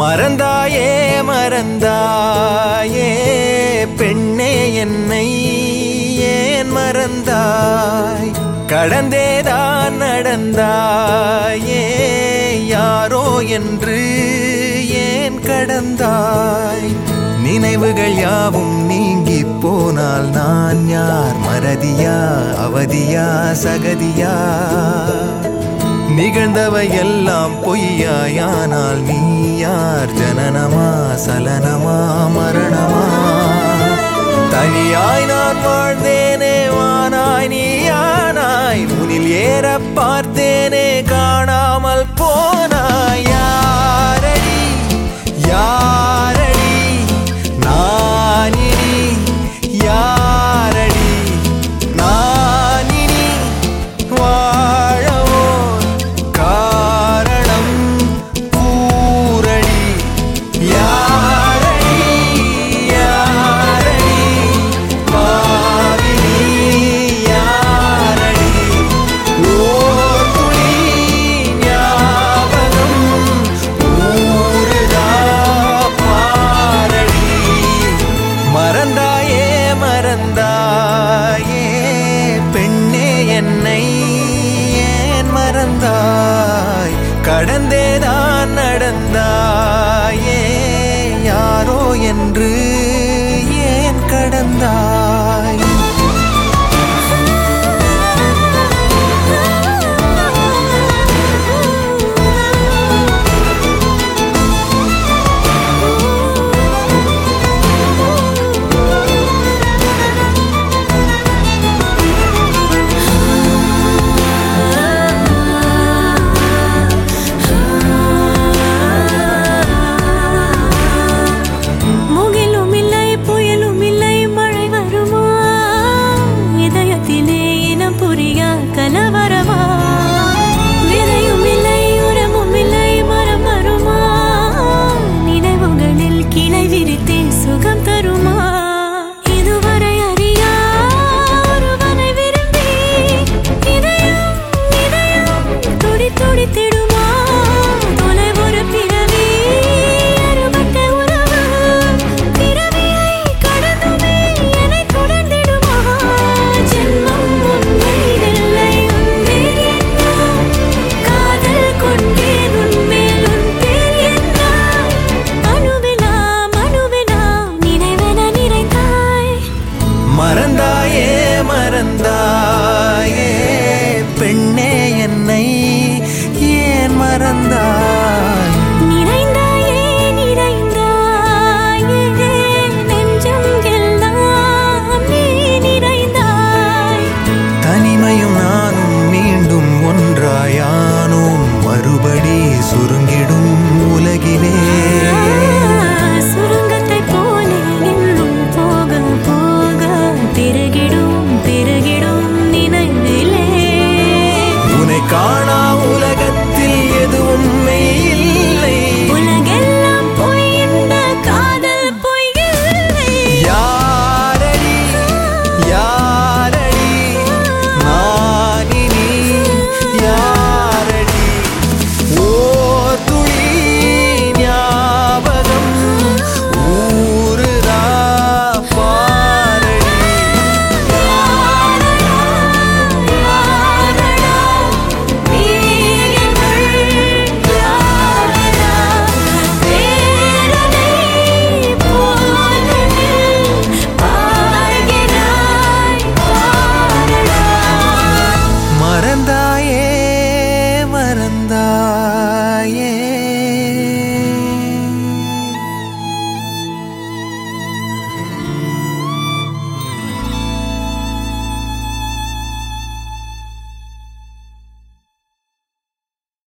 மறந்தாயே மறந்தாயே பெண்ணே என்னை ஏன் மறந்தாய்? கடந்தேதான் நடந்தாயே யாரோ என்று ஏன் கடந்தாய்? நினைவுகள் யாவும் நீங்கி போனால் நான் யார்? மறதியா அவதியா சகதியா? நிகழ்ந்தவை எல்லாம் பொய்யாயானால் நீ யார்? ஜனனமா சலனமா மரணமா? தனியாய் நான் வாழ்ந்தேனே வானாய் நீ யானாய்? முனில் ஏற பார்த்தேனே மறந்தாயே பெண்ணே என்னை ஏன் மறந்தாய்? கடந்தேதான் நடந்தாயே யாரோ என்று りとりてる Kusurun